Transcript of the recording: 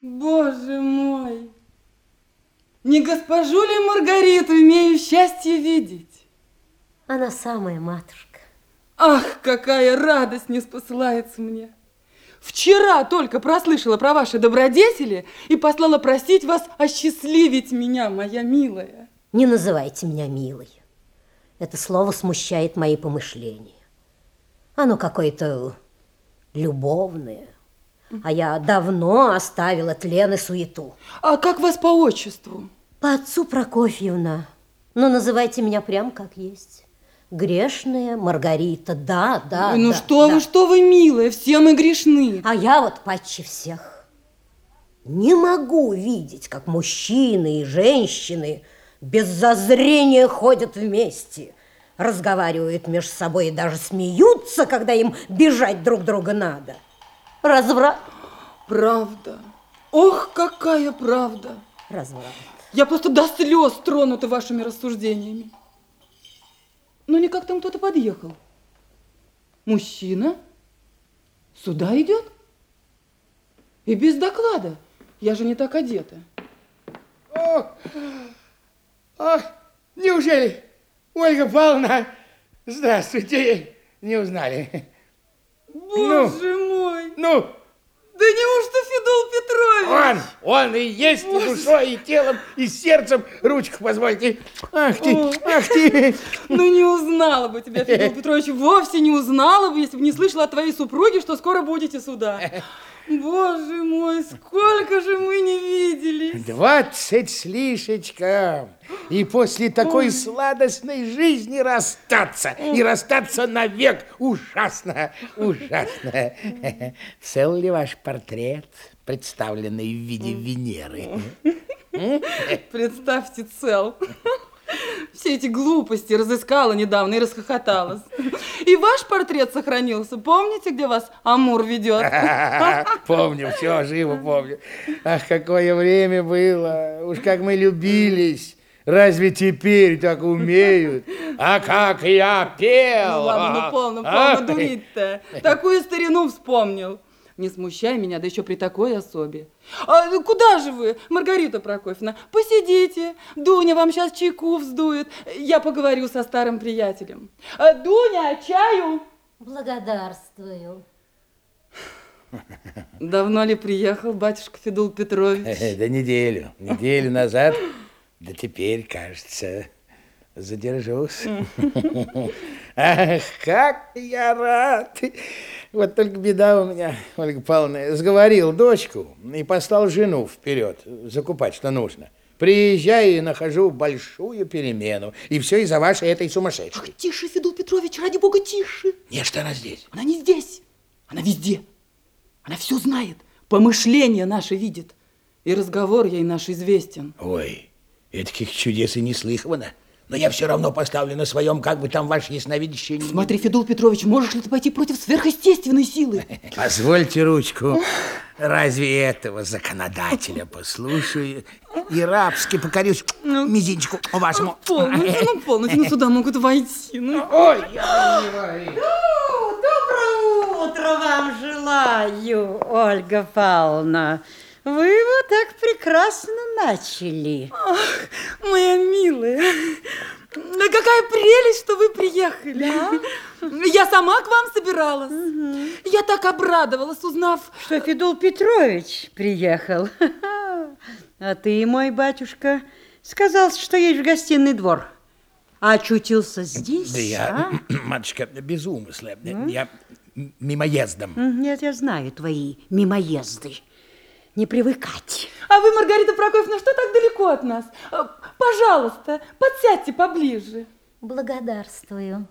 Боже мой! Не госпожу ли Маргариту имею счастье видеть? Она самая матушка. Ах, какая радость не спосылается мне! Вчера только прослышала про ваши добродетели и послала просить вас осчастливить меня, моя милая. Не называйте меня милой. Это слово смущает мои помышления. Оно какое-то любовное. А я давно оставила тлен и суету. А как вас по отчеству? По отцу Прокофьевна. Но называйте меня прям как есть. Грешная Маргарита, да, да, Ой, ну да, что да. вы, что вы, милая, все мы грешны. А я вот паче всех. Не могу видеть, как мужчины и женщины без зазрения ходят вместе, разговаривают между собой и даже смеются, когда им бежать друг друга надо. Разврат. Правда. Ох, какая правда. Разврат. Я просто до слез тронута вашими рассуждениями. Но не как там кто-то подъехал. Мужчина сюда идет? И без доклада. Я же не так одета. О, о, неужели, Ольга Павловна, здравствуйте, не узнали? Боже мой! Ну, Да неужто Федул Петрович? он, он и есть и душой, и телом, и сердцем. Ручку позвольте. Ах ты, Ой. ах ты. Ну не узнала бы тебя, Федул Петрович, вовсе не узнала бы, если бы не слышала от твоей супруги, что скоро будете сюда. Боже мой, сколько же мы не виделись. Двадцать с лишечком. И после такой сладостной жизни расстаться. И расстаться навек. Ужасно, ужасно. Цел ли ваш портрет, представленный в виде Венеры? Представьте цел. Все эти глупости разыскала недавно и расхохоталась. И ваш портрет сохранился. Помните, где вас Амур ведет? Помню, все, живо помню. Ах, какое время было. Уж как мы любились. Разве теперь так умеют? А как я пел! Ну ладно, ну полно, А? полно дурить-то. Такую старину вспомнил. Не смущай меня, да еще при такой особе. А куда же вы, Маргарита Прокофьевна? Посидите. Дуня вам сейчас чайку вздует. Я поговорю со старым приятелем. А, Дуня, чаю? Благодарствую. Давно ли приехал батюшка Федул Петрович? Да неделю, неделю назад, да теперь, кажется, задержусь. Ах, как я рад! Вот только беда у меня, Ольга Павловна, сговорил дочку и послал жену вперед закупать, что нужно. Приезжаю и нахожу большую перемену. И все из-за вашей этой сумасшедшей. Тише, Федул Петрович, ради бога, тише. Не, что она здесь. Она не здесь, она везде. Она все знает, помышления наши видит. И разговор ей наш известен. Ой, таких чудес и не слыхано. Но я все равно поставлю на своем, как бы там ваше ясновидящее... Смотри, Федул Петрович, можешь ли ты пойти против сверхъестественной силы? Позвольте ручку. Разве этого законодателя послушаю и рабски покорюсь мизинчику вашему? Полностью, ну полностью, ну сюда могут войти. Ну. Ой, я понимаю. Доброе утро вам желаю, Ольга Павловна. Вы вот так прекрасно начали. Ах, моя милая, да какая прелесть, что вы приехали. Я сама к вам собиралась. Я так обрадовалась, узнав... Что Федул Петрович приехал. А ты, мой батюшка, сказал, что едешь в гостиный двор. А очутился здесь, Да я, а? матушка, без умысла. Я м- мимоездом. Нет, я знаю твои мимоезды. Не привыкать. А вы, Маргарита Прокофьевна, что так далеко от нас? Э, Пожалуйста, подсядьте поближе. Благодарствую.